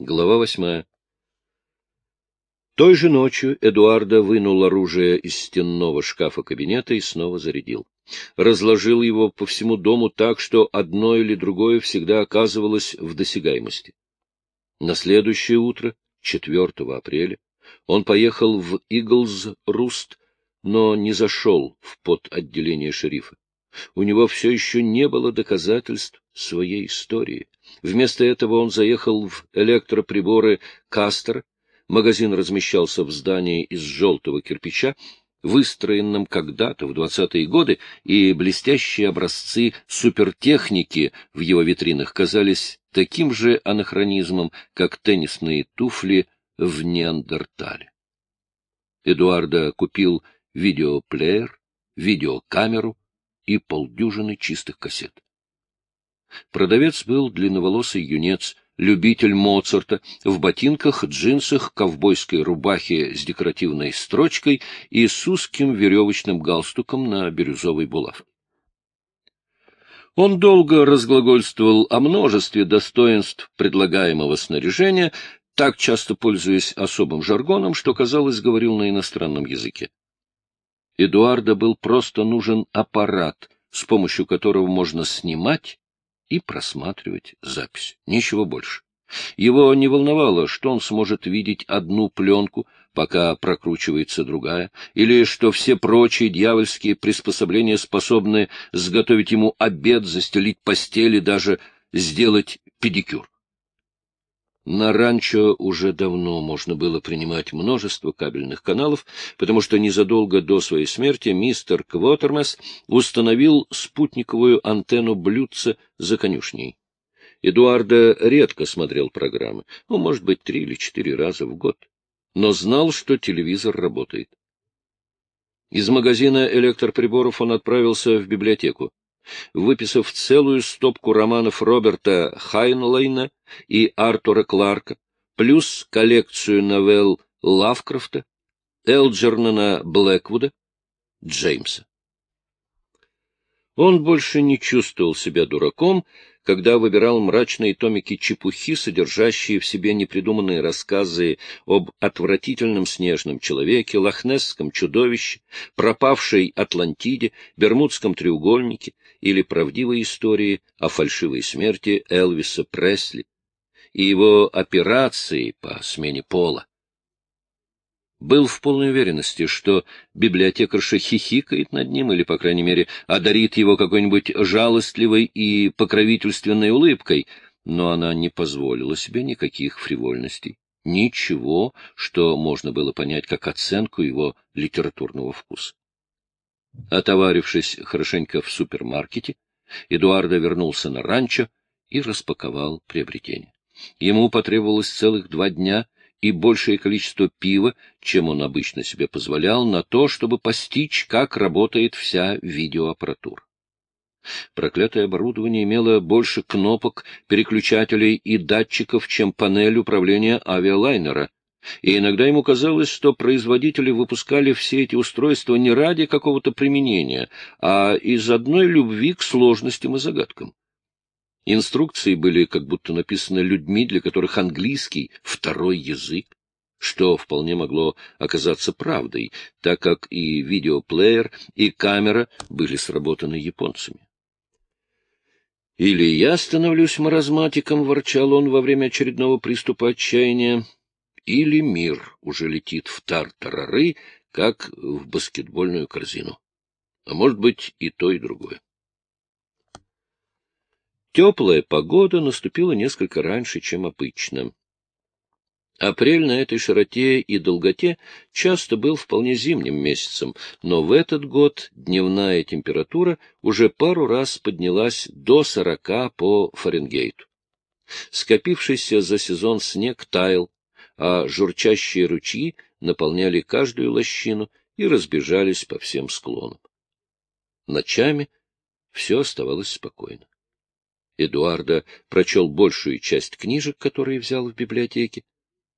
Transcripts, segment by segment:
Глава восьмая. Той же ночью Эдуарда вынул оружие из стенного шкафа кабинета и снова зарядил. Разложил его по всему дому так, что одно или другое всегда оказывалось в досягаемости. На следующее утро, 4 апреля, он поехал в Иглз-Руст, но не зашел в подотделение шерифа. У него все еще не было доказательств своей истории. Вместо этого он заехал в электроприборы «Кастер». Магазин размещался в здании из желтого кирпича, выстроенном когда-то в двадцатые годы, и блестящие образцы супертехники в его витринах казались таким же анахронизмом, как теннисные туфли в Неандертале. Эдуарда купил видеоплеер, видеокамеру и полдюжины чистых кассет. Продавец был длинноволосый юнец, любитель Моцарта, в ботинках, джинсах, ковбойской рубахе с декоративной строчкой и с узким веревочным галстуком на бирюзовой булавке. Он долго разглагольствовал о множестве достоинств предлагаемого снаряжения, так часто пользуясь особым жаргоном, что, казалось, говорил на иностранном языке. Эдуарда был просто нужен аппарат, с помощью которого можно снимать и просматривать запись. Ничего больше. Его не волновало, что он сможет видеть одну пленку, пока прокручивается другая, или что все прочие дьявольские приспособления способны сготовить ему обед, застелить постель и даже сделать педикюр. На ранчо уже давно можно было принимать множество кабельных каналов, потому что незадолго до своей смерти мистер Квотермес установил спутниковую антенну блюдца за конюшней. Эдуарда редко смотрел программы, ну, может быть, три или четыре раза в год, но знал, что телевизор работает. Из магазина электроприборов он отправился в библиотеку выписав целую стопку романов Роберта Хайнлайна и Артура Кларка, плюс коллекцию новелл Лавкрафта, Элджернона Блэквуда, Джеймса. Он больше не чувствовал себя дураком, когда выбирал мрачные томики чепухи, содержащие в себе непридуманные рассказы об отвратительном снежном человеке, лохнесском чудовище, пропавшей Атлантиде, Бермудском треугольнике или правдивой истории о фальшивой смерти Элвиса Пресли и его операции по смене пола был в полной уверенности, что библиотекарша хихикает над ним или, по крайней мере, одарит его какой-нибудь жалостливой и покровительственной улыбкой, но она не позволила себе никаких фривольностей, ничего, что можно было понять как оценку его литературного вкуса. Отоварившись хорошенько в супермаркете, Эдуардо вернулся на ранчо и распаковал приобретение. Ему потребовалось целых два дня — и большее количество пива, чем он обычно себе позволял, на то, чтобы постичь, как работает вся видеоаппаратура. Проклятое оборудование имело больше кнопок, переключателей и датчиков, чем панель управления авиалайнера, и иногда ему казалось, что производители выпускали все эти устройства не ради какого-то применения, а из одной любви к сложностям и загадкам. Инструкции были как будто написаны людьми, для которых английский — второй язык, что вполне могло оказаться правдой, так как и видеоплеер, и камера были сработаны японцами. «Или я становлюсь маразматиком», — ворчал он во время очередного приступа отчаяния, «или мир уже летит в тартарары, как в баскетбольную корзину. А может быть, и то, и другое. Теплая погода наступила несколько раньше, чем обычно. Апрель на этой широте и долготе часто был вполне зимним месяцем, но в этот год дневная температура уже пару раз поднялась до сорока по Фаренгейту. Скопившийся за сезон снег таял, а журчащие ручьи наполняли каждую лощину и разбежались по всем склонам. Ночами все оставалось спокойно. Эдуарда прочел большую часть книжек, которые взял в библиотеке.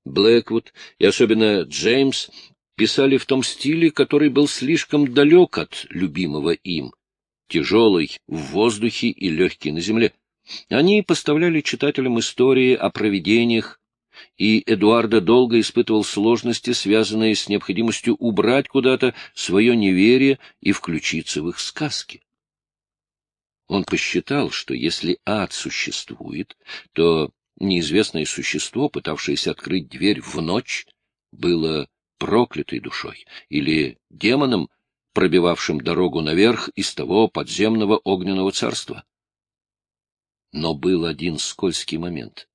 Блэквуд и особенно Джеймс писали в том стиле, который был слишком далек от любимого им, тяжелый в воздухе и легкий на земле. Они поставляли читателям истории о провидениях, и Эдуарда долго испытывал сложности, связанные с необходимостью убрать куда-то свое неверие и включиться в их сказки. Он посчитал, что если ад существует, то неизвестное существо, пытавшееся открыть дверь в ночь, было проклятой душой или демоном, пробивавшим дорогу наверх из того подземного огненного царства. Но был один скользкий момент.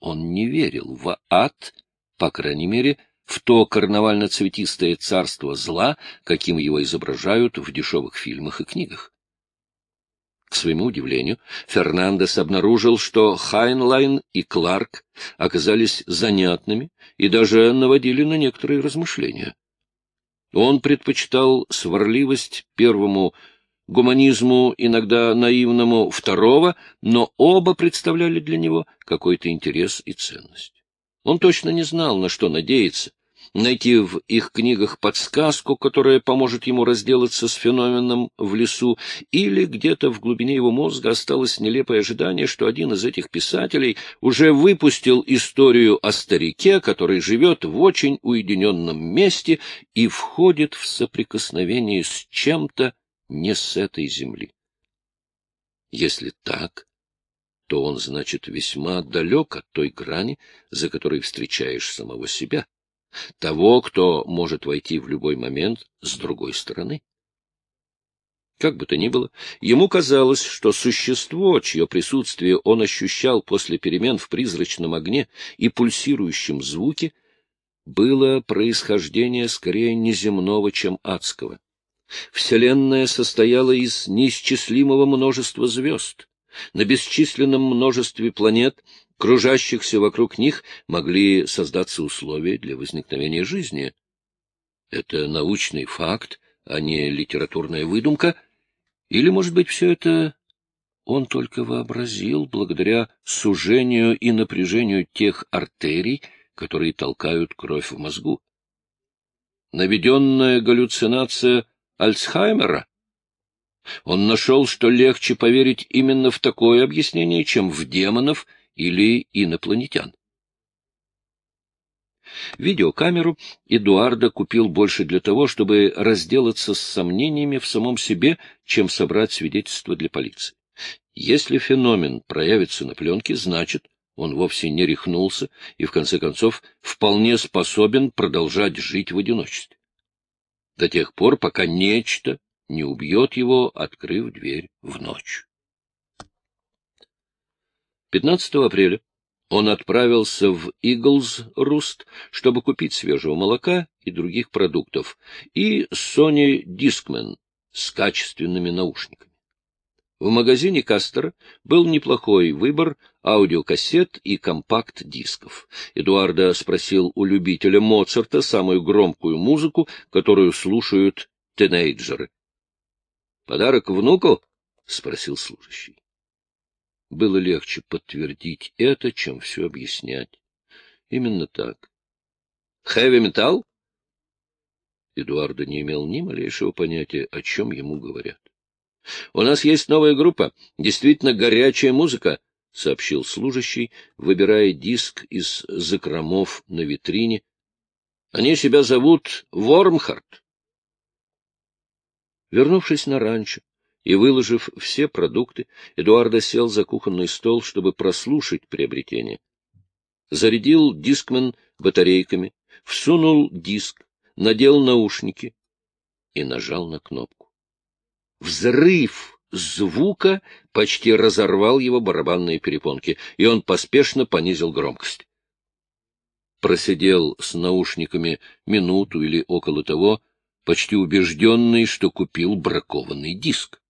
Он не верил в ад, по крайней мере, в то карнавально-цветистое царство зла, каким его изображают в дешевых фильмах и книгах. К своему удивлению, Фернандес обнаружил, что Хайнлайн и Кларк оказались занятными и даже наводили на некоторые размышления. Он предпочитал сварливость первому гуманизму, иногда наивному, второго, но оба представляли для него какой-то интерес и ценность. Он точно не знал, на что надеяться, найти в их книгах подсказку, которая поможет ему разделаться с феноменом в лесу, или где-то в глубине его мозга осталось нелепое ожидание, что один из этих писателей уже выпустил историю о старике, который живет в очень уединенном месте и входит в соприкосновение с чем-то, не с этой земли. Если так, то он, значит, весьма далек от той грани, за которой встречаешь самого себя, того, кто может войти в любой момент с другой стороны. Как бы то ни было, ему казалось, что существо, чье присутствие он ощущал после перемен в призрачном огне и пульсирующем звуке, было происхождение скорее неземного, чем адского. Вселенная состояла из неисчислимого множества звезд. На бесчисленном множестве планет, кружащихся вокруг них, могли создаться условия для возникновения жизни. Это научный факт, а не литературная выдумка. Или, может быть, все это он только вообразил благодаря сужению и напряжению тех артерий, которые толкают кровь в мозгу. Наведенная галлюцинация Альцхаймера? Он нашел, что легче поверить именно в такое объяснение, чем в демонов или инопланетян. Видеокамеру Эдуарда купил больше для того, чтобы разделаться с сомнениями в самом себе, чем собрать свидетельства для полиции. Если феномен проявится на пленке, значит, он вовсе не рехнулся и, в конце концов, вполне способен продолжать жить в одиночестве до тех пор, пока нечто не убьет его, открыв дверь в ночь. 15 апреля он отправился в Иглз-Руст, чтобы купить свежего молока и других продуктов, и Sony Discman с качественными наушниками. В магазине Кастера был неплохой выбор аудиокассет и компакт-дисков. Эдуарда спросил у любителя Моцарта самую громкую музыку, которую слушают тинейджеры. — Подарок внуку? — спросил служащий. Было легче подтвердить это, чем все объяснять. Именно так. — Хэви-металл? Эдуарда не имел ни малейшего понятия, о чем ему говорят. — У нас есть новая группа, действительно горячая музыка, — сообщил служащий, выбирая диск из закромов на витрине. — Они себя зовут Вормхард. Вернувшись на ранчо и выложив все продукты, Эдуардо сел за кухонный стол, чтобы прослушать приобретение. Зарядил дискмен батарейками, всунул диск, надел наушники и нажал на кнопку. Взрыв звука почти разорвал его барабанные перепонки, и он поспешно понизил громкость. Просидел с наушниками минуту или около того, почти убежденный, что купил бракованный диск.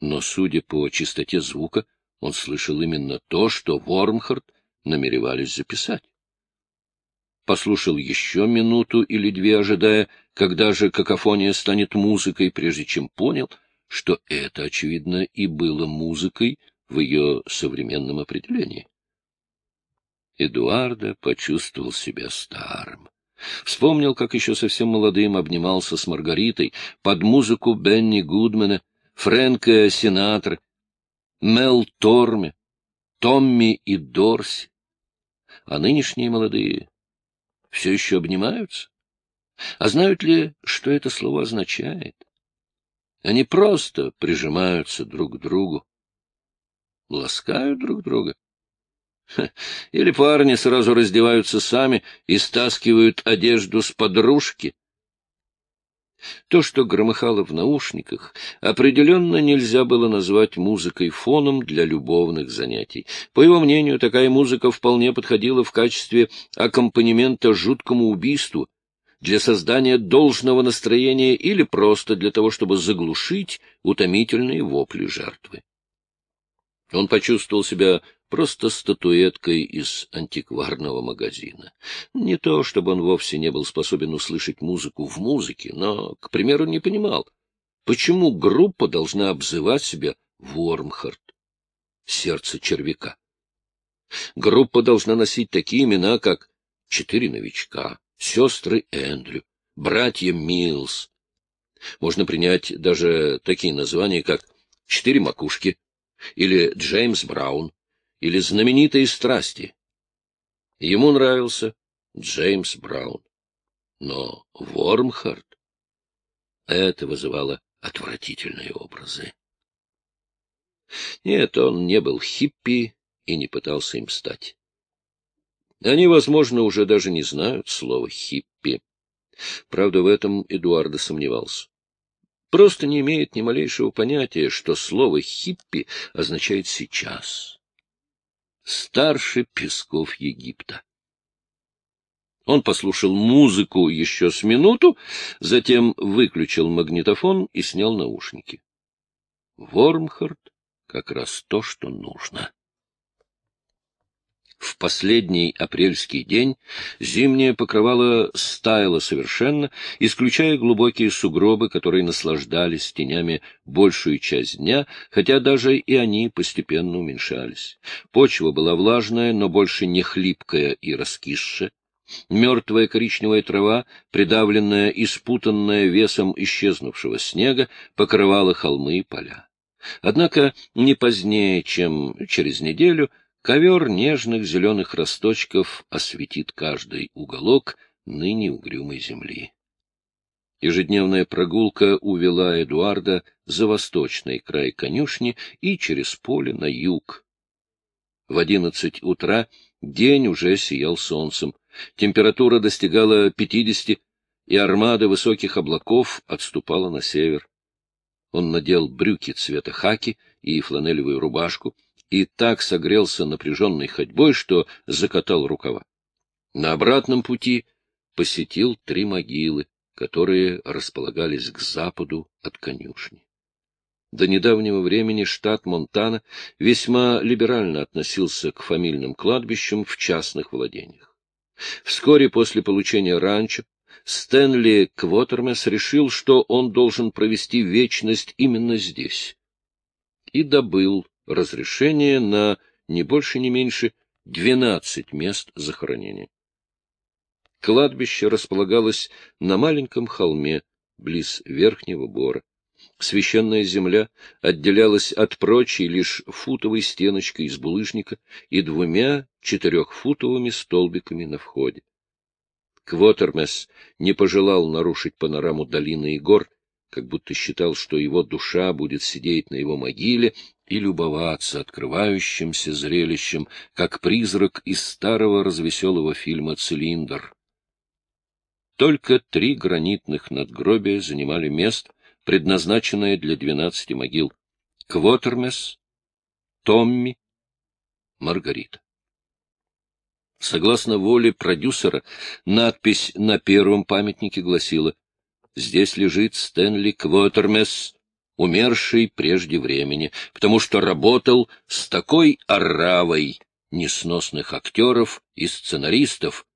Но, судя по чистоте звука, он слышал именно то, что Вормхард намеревались записать. Послушал еще минуту или две, ожидая, когда же какофония станет музыкой, прежде чем понял, что это, очевидно, и было музыкой в ее современном определении. Эдуарда почувствовал себя старым. Вспомнил, как еще совсем молодым обнимался с Маргаритой под музыку Бенни Гудмана, Фрэнка Синатры, Мел Торме, Томми и Дорси. а нынешние молодые все еще обнимаются. А знают ли, что это слово означает? Они просто прижимаются друг к другу, ласкают друг друга. Или парни сразу раздеваются сами и стаскивают одежду с подружки. То, что громыхало в наушниках, определенно нельзя было назвать музыкой фоном для любовных занятий. По его мнению, такая музыка вполне подходила в качестве аккомпанемента жуткому убийству, для создания должного настроения или просто для того, чтобы заглушить утомительные вопли жертвы. Он почувствовал себя просто статуэткой из антикварного магазина. Не то, чтобы он вовсе не был способен услышать музыку в музыке, но, к примеру, не понимал, почему группа должна обзывать себя Вормхард, сердце червяка. Группа должна носить такие имена, как «Четыре новичка», «Сестры Эндрю», «Братья Милс». Можно принять даже такие названия, как «Четыре макушки», или Джеймс Браун, или знаменитые страсти. Ему нравился Джеймс Браун. Но Вормхард — это вызывало отвратительные образы. Нет, он не был хиппи и не пытался им стать. Они, возможно, уже даже не знают слова «хиппи». Правда, в этом Эдуардо сомневался просто не имеет ни малейшего понятия, что слово «хиппи» означает «сейчас». Старше песков Египта. Он послушал музыку еще с минуту, затем выключил магнитофон и снял наушники. Вормхард — как раз то, что нужно. В последний апрельский день зимнее покрывало стаяло совершенно, исключая глубокие сугробы, которые наслаждались тенями большую часть дня, хотя даже и они постепенно уменьшались. Почва была влажная, но больше не хлипкая и раскисшая. Мертвая коричневая трава, придавленная и спутанная весом исчезнувшего снега, покрывала холмы и поля. Однако не позднее, чем через неделю, Ковер нежных зеленых росточков осветит каждый уголок ныне угрюмой земли. Ежедневная прогулка увела Эдуарда за восточный край конюшни и через поле на юг. В одиннадцать утра день уже сиял солнцем, температура достигала пятидесяти, и армада высоких облаков отступала на север. Он надел брюки цвета хаки и фланелевую рубашку, и так согрелся напряженной ходьбой, что закатал рукава. На обратном пути посетил три могилы, которые располагались к западу от конюшни. До недавнего времени штат Монтана весьма либерально относился к фамильным кладбищам в частных владениях. Вскоре после получения ранчо Стэнли Квотермес решил, что он должен провести вечность именно здесь, и добыл разрешение на не больше, не меньше 12 мест захоронения. Кладбище располагалось на маленьком холме близ Верхнего Бора. Священная земля отделялась от прочей лишь футовой стеночкой из булыжника и двумя четырехфутовыми столбиками на входе. Квотермес не пожелал нарушить панораму долины и гор, как будто считал, что его душа будет сидеть на его могиле и любоваться открывающимся зрелищем, как призрак из старого развеселого фильма «Цилиндр». Только три гранитных надгробия занимали место, предназначенное для двенадцати могил — Квотермес, Томми, Маргарита. Согласно воле продюсера, надпись на первом памятнике гласила «Здесь лежит Стэнли Квотермес, умерший прежде времени, потому что работал с такой оравой несносных актеров и сценаристов,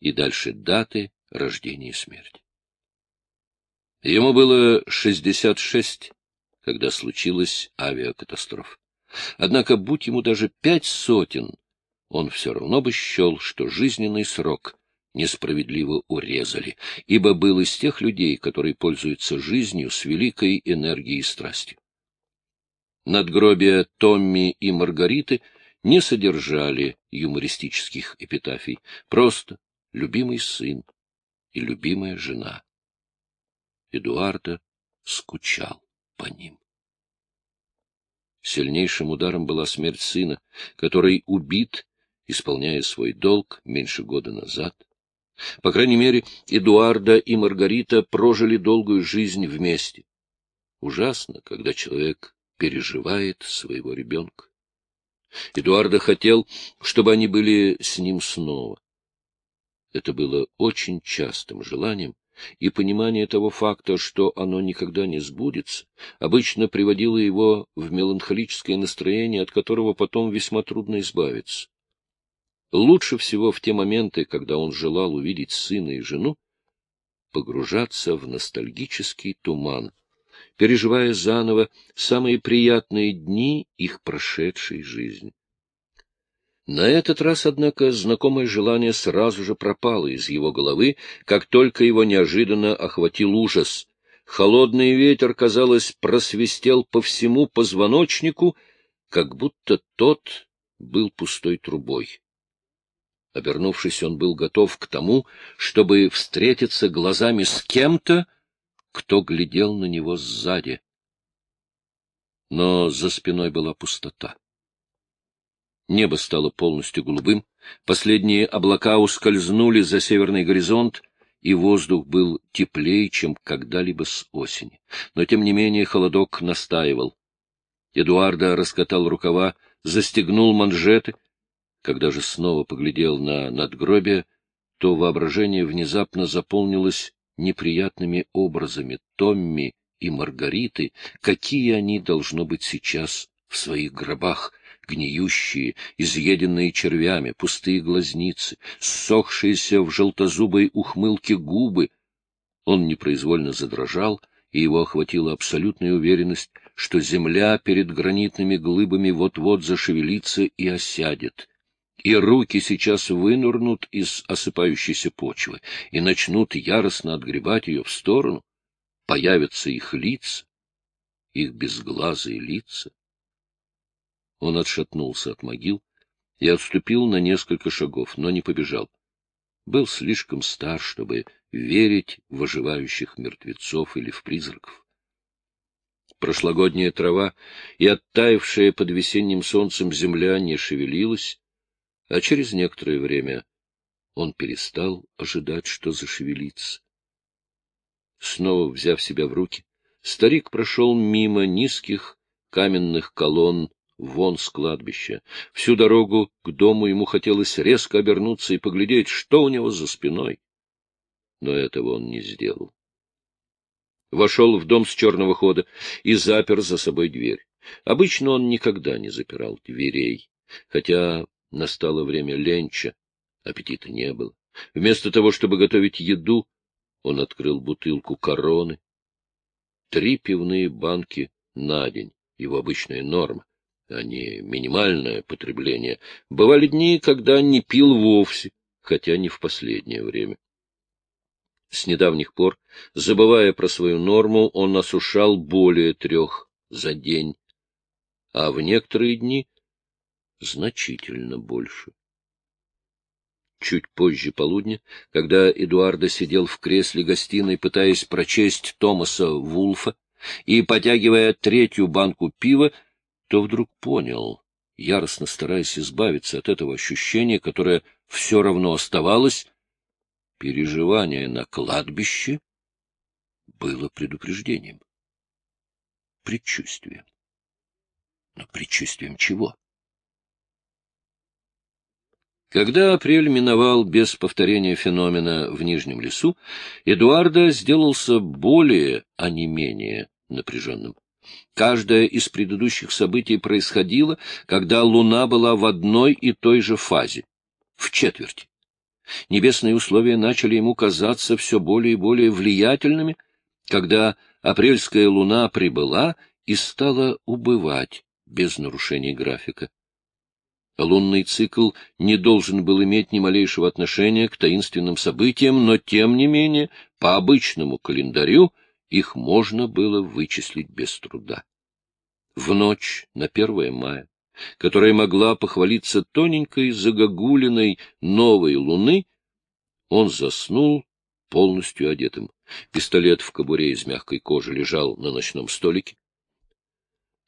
и дальше даты рождения и смерти. Ему было 66, когда случилась авиакатастрофа. Однако, будь ему даже пять сотен, он все равно бы счел, что жизненный срок несправедливо урезали, ибо был из тех людей, которые пользуются жизнью с великой энергией и страстью. Надгробия Томми и Маргариты не содержали юмористических эпитафий, просто любимый сын и любимая жена. Эдуарда скучал по ним. Сильнейшим ударом была смерть сына, который убит, исполняя свой долг меньше года назад. По крайней мере, Эдуарда и Маргарита прожили долгую жизнь вместе. Ужасно, когда человек переживает своего ребенка. Эдуарда хотел, чтобы они были с ним снова. Это было очень частым желанием, и понимание того факта, что оно никогда не сбудется, обычно приводило его в меланхолическое настроение, от которого потом весьма трудно избавиться. Лучше всего в те моменты, когда он желал увидеть сына и жену, погружаться в ностальгический туман, переживая заново самые приятные дни их прошедшей жизни. На этот раз, однако, знакомое желание сразу же пропало из его головы, как только его неожиданно охватил ужас. Холодный ветер, казалось, просвистел по всему позвоночнику, как будто тот был пустой трубой. Обернувшись, он был готов к тому, чтобы встретиться глазами с кем-то, кто глядел на него сзади. Но за спиной была пустота. Небо стало полностью голубым, последние облака ускользнули за северный горизонт, и воздух был теплее, чем когда-либо с осени. Но, тем не менее, холодок настаивал. Эдуарда раскатал рукава, застегнул манжеты. Когда же снова поглядел на надгробие, то воображение внезапно заполнилось неприятными образами Томми и Маргариты, какие они, должно быть, сейчас в своих гробах, гниющие, изъеденные червями, пустые глазницы, ссохшиеся в желтозубой ухмылке губы. Он непроизвольно задрожал, и его охватила абсолютная уверенность, что земля перед гранитными глыбами вот-вот зашевелится и осядет, и руки сейчас вынурнут из осыпающейся почвы и начнут яростно отгребать ее в сторону, появятся их лица, их безглазые лица, он отшатнулся от могил и отступил на несколько шагов, но не побежал. Был слишком стар, чтобы верить в оживающих мертвецов или в призраков. Прошлогодняя трава и оттаившая под весенним солнцем земля не шевелилась, а через некоторое время он перестал ожидать, что зашевелится. Снова взяв себя в руки, старик прошел мимо низких каменных колонн вон с кладбища. Всю дорогу к дому ему хотелось резко обернуться и поглядеть, что у него за спиной. Но этого он не сделал. Вошел в дом с черного хода и запер за собой дверь. Обычно он никогда не запирал дверей, хотя настало время ленча, аппетита не было. Вместо того, чтобы готовить еду, он открыл бутылку короны. Три пивные банки на день — его обычная норма а не минимальное потребление, бывали дни, когда не пил вовсе, хотя не в последнее время. С недавних пор, забывая про свою норму, он осушал более трех за день, а в некоторые дни значительно больше. Чуть позже полудня, когда Эдуарда сидел в кресле гостиной, пытаясь прочесть Томаса Вулфа и потягивая третью банку пива, то вдруг понял, яростно стараясь избавиться от этого ощущения, которое все равно оставалось, переживание на кладбище было предупреждением, предчувствием. Но предчувствием чего? Когда апрель миновал без повторения феномена в Нижнем лесу, Эдуарда сделался более, а не менее напряженным. Каждое из предыдущих событий происходило, когда Луна была в одной и той же фазе, в четверти. Небесные условия начали ему казаться все более и более влиятельными, когда апрельская Луна прибыла и стала убывать без нарушений графика. Лунный цикл не должен был иметь ни малейшего отношения к таинственным событиям, но, тем не менее, по обычному календарю — их можно было вычислить без труда. В ночь на 1 мая которая могла похвалиться тоненькой загогулиной новой луны, он заснул полностью одетым. Пистолет в кобуре из мягкой кожи лежал на ночном столике.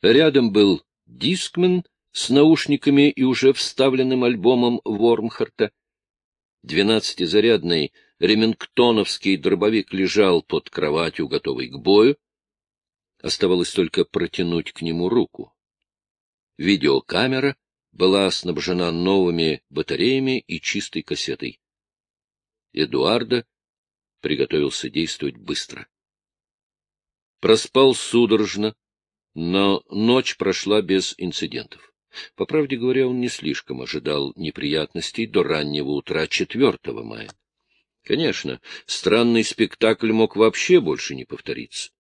Рядом был дискмен с наушниками и уже вставленным альбомом Вормхарта. Двенадцатизарядный ремингтоновский дробовик лежал под кроватью, готовый к бою. Оставалось только протянуть к нему руку. Видеокамера была снабжена новыми батареями и чистой кассетой. Эдуарда приготовился действовать быстро. Проспал судорожно, но ночь прошла без инцидентов. По правде говоря, он не слишком ожидал неприятностей до раннего утра 4 мая. Конечно, странный спектакль мог вообще больше не повториться.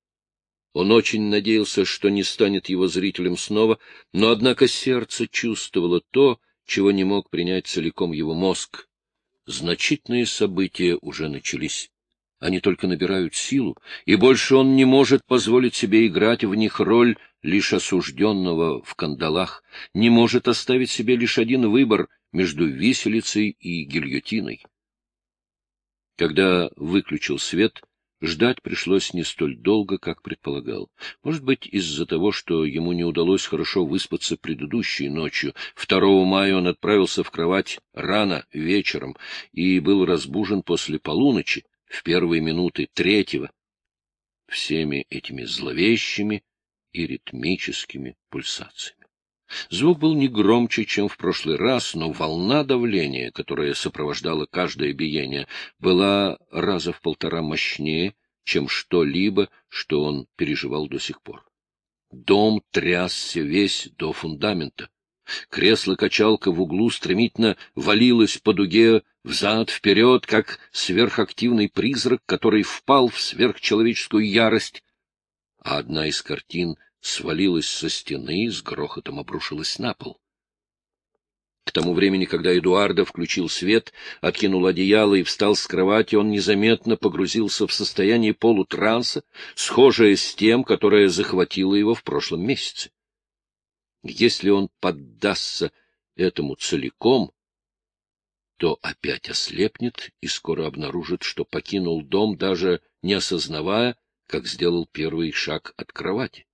Он очень надеялся, что не станет его зрителем снова, но, однако, сердце чувствовало то, чего не мог принять целиком его мозг. Значительные события уже начались. Они только набирают силу, и больше он не может позволить себе играть в них роль лишь осужденного в кандалах, не может оставить себе лишь один выбор между виселицей и гильотиной. Когда выключил свет, ждать пришлось не столь долго, как предполагал. Может быть, из-за того, что ему не удалось хорошо выспаться предыдущей ночью. 2 мая он отправился в кровать рано, вечером, и был разбужен после полуночи, в первые минуты третьего, всеми этими зловещими и ритмическими пульсациями. Звук был не громче, чем в прошлый раз, но волна давления, которая сопровождала каждое биение, была раза в полтора мощнее, чем что-либо, что он переживал до сих пор. Дом трясся весь до фундамента. Кресло-качалка в углу стремительно валилось по дуге взад-вперед, как сверхактивный призрак, который впал в сверхчеловеческую ярость, а одна из картин — свалилась со стены и с грохотом обрушилась на пол. К тому времени, когда Эдуардо включил свет, откинул одеяло и встал с кровати, он незаметно погрузился в состояние полутранса, схожее с тем, которое захватило его в прошлом месяце. Если он поддастся этому целиком, то опять ослепнет и скоро обнаружит, что покинул дом, даже не осознавая, как сделал первый шаг от кровати.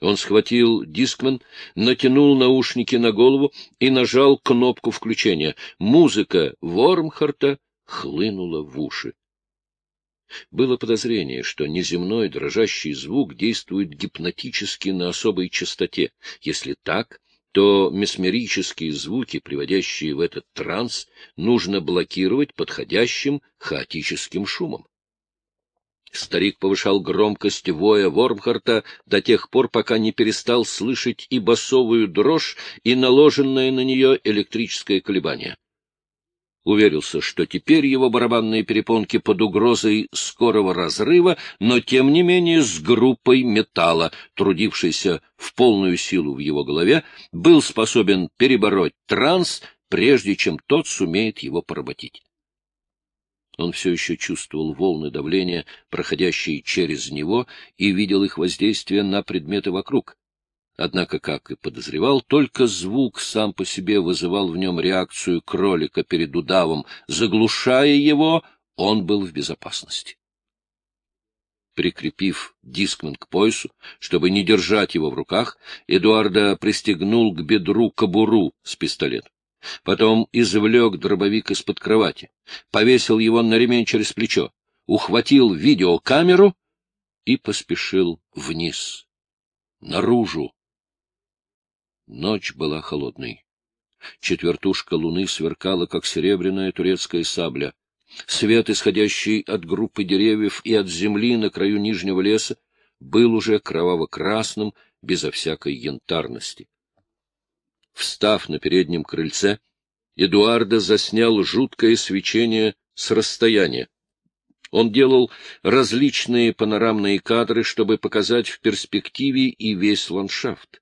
Он схватил дискман, натянул наушники на голову и нажал кнопку включения. Музыка Вормхарта хлынула в уши. Было подозрение, что неземной дрожащий звук действует гипнотически на особой частоте. Если так, то месмерические звуки, приводящие в этот транс, нужно блокировать подходящим хаотическим шумом. Старик повышал громкость воя Вормхарта до тех пор, пока не перестал слышать и басовую дрожь, и наложенное на нее электрическое колебание. Уверился, что теперь его барабанные перепонки под угрозой скорого разрыва, но тем не менее с группой металла, трудившейся в полную силу в его голове, был способен перебороть транс, прежде чем тот сумеет его поработить. Он все еще чувствовал волны давления, проходящие через него, и видел их воздействие на предметы вокруг. Однако, как и подозревал, только звук сам по себе вызывал в нем реакцию кролика перед удавом. Заглушая его, он был в безопасности. Прикрепив дискмен к поясу, чтобы не держать его в руках, Эдуарда пристегнул к бедру кобуру с пистолетом. Потом извлек дробовик из-под кровати, повесил его на ремень через плечо, ухватил видеокамеру и поспешил вниз, наружу. Ночь была холодной. Четвертушка луны сверкала, как серебряная турецкая сабля. Свет, исходящий от группы деревьев и от земли на краю нижнего леса, был уже кроваво-красным, безо всякой янтарности. Встав на переднем крыльце, Эдуардо заснял жуткое свечение с расстояния. Он делал различные панорамные кадры, чтобы показать в перспективе и весь ландшафт.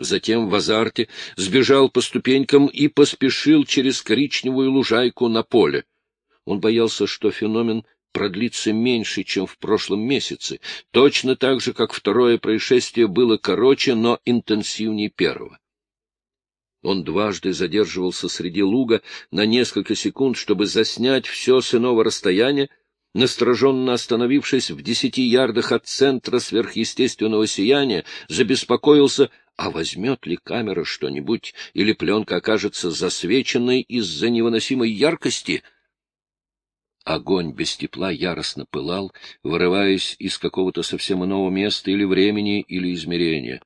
Затем в азарте сбежал по ступенькам и поспешил через коричневую лужайку на поле. Он боялся, что феномен продлится меньше, чем в прошлом месяце, точно так же, как второе происшествие было короче, но интенсивнее первого. Он дважды задерживался среди луга на несколько секунд, чтобы заснять все с иного расстояния, настороженно остановившись в десяти ярдах от центра сверхъестественного сияния, забеспокоился, а возьмет ли камера что-нибудь, или пленка окажется засвеченной из-за невыносимой яркости. Огонь без тепла яростно пылал, вырываясь из какого-то совсем иного места или времени, или измерения.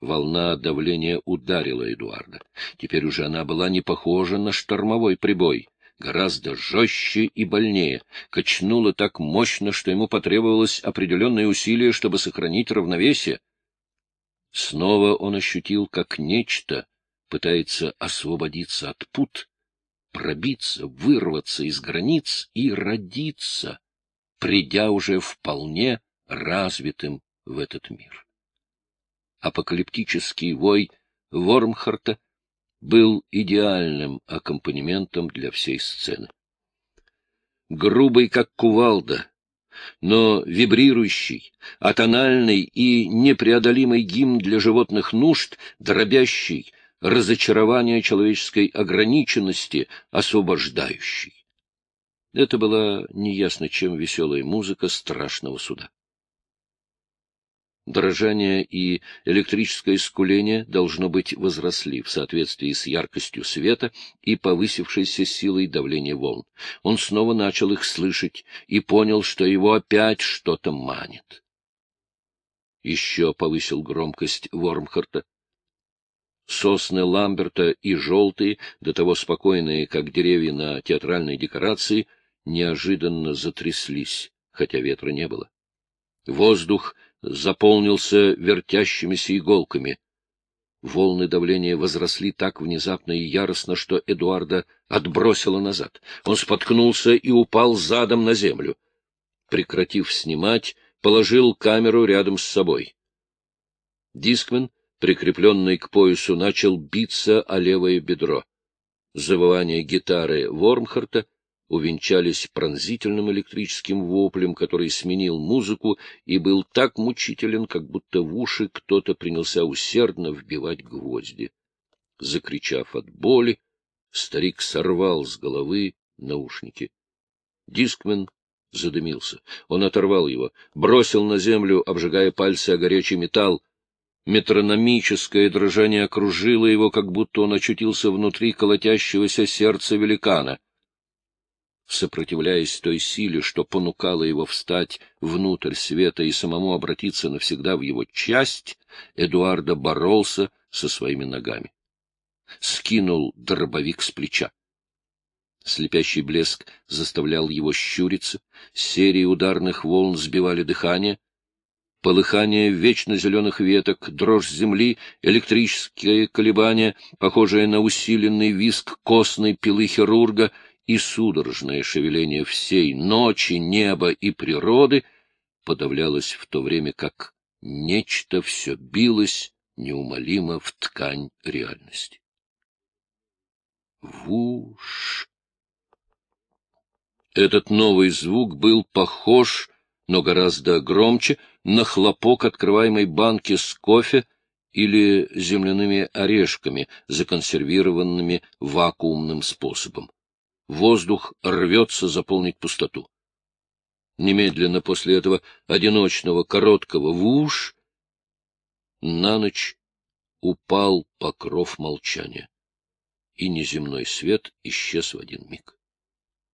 Волна давления ударила Эдуарда. Теперь уже она была не похожа на штормовой прибой, гораздо жестче и больнее, качнула так мощно, что ему потребовалось определенное усилие, чтобы сохранить равновесие. Снова он ощутил, как нечто пытается освободиться от пут, пробиться, вырваться из границ и родиться, придя уже вполне развитым в этот мир апокалиптический вой Вормхарта был идеальным аккомпанементом для всей сцены. Грубый, как кувалда, но вибрирующий, атональный и непреодолимый гимн для животных нужд, дробящий разочарование человеческой ограниченности, освобождающий. Это была неясно чем веселая музыка страшного суда. Дрожание и электрическое скуление, должно быть, возросли в соответствии с яркостью света и повысившейся силой давления волн. Он снова начал их слышать и понял, что его опять что-то манит. Еще повысил громкость Вормхарта. Сосны Ламберта и желтые, до того спокойные, как деревья на театральной декорации, неожиданно затряслись, хотя ветра не было. Воздух заполнился вертящимися иголками. Волны давления возросли так внезапно и яростно, что Эдуарда отбросило назад. Он споткнулся и упал задом на землю. Прекратив снимать, положил камеру рядом с собой. Дискмен, прикрепленный к поясу, начал биться о левое бедро. Завывание гитары Вормхарта увенчались пронзительным электрическим воплем, который сменил музыку и был так мучителен, как будто в уши кто-то принялся усердно вбивать гвозди. Закричав от боли, старик сорвал с головы наушники. Дискмен задымился. Он оторвал его, бросил на землю, обжигая пальцы о горячий металл. Метрономическое дрожание окружило его, как будто он очутился внутри колотящегося сердца великана — сопротивляясь той силе, что понукало его встать внутрь света и самому обратиться навсегда в его часть, Эдуарда боролся со своими ногами. Скинул дробовик с плеча. Слепящий блеск заставлял его щуриться, серии ударных волн сбивали дыхание, полыхание вечно зеленых веток, дрожь земли, электрические колебания, похожие на усиленный виск костной пилы хирурга — и судорожное шевеление всей ночи, неба и природы подавлялось в то время, как нечто все билось неумолимо в ткань реальности. Вуш! Этот новый звук был похож, но гораздо громче, на хлопок открываемой банки с кофе или земляными орешками, законсервированными вакуумным способом воздух рвется заполнить пустоту. Немедленно после этого одиночного короткого вуш на ночь упал покров молчания, и неземной свет исчез в один миг.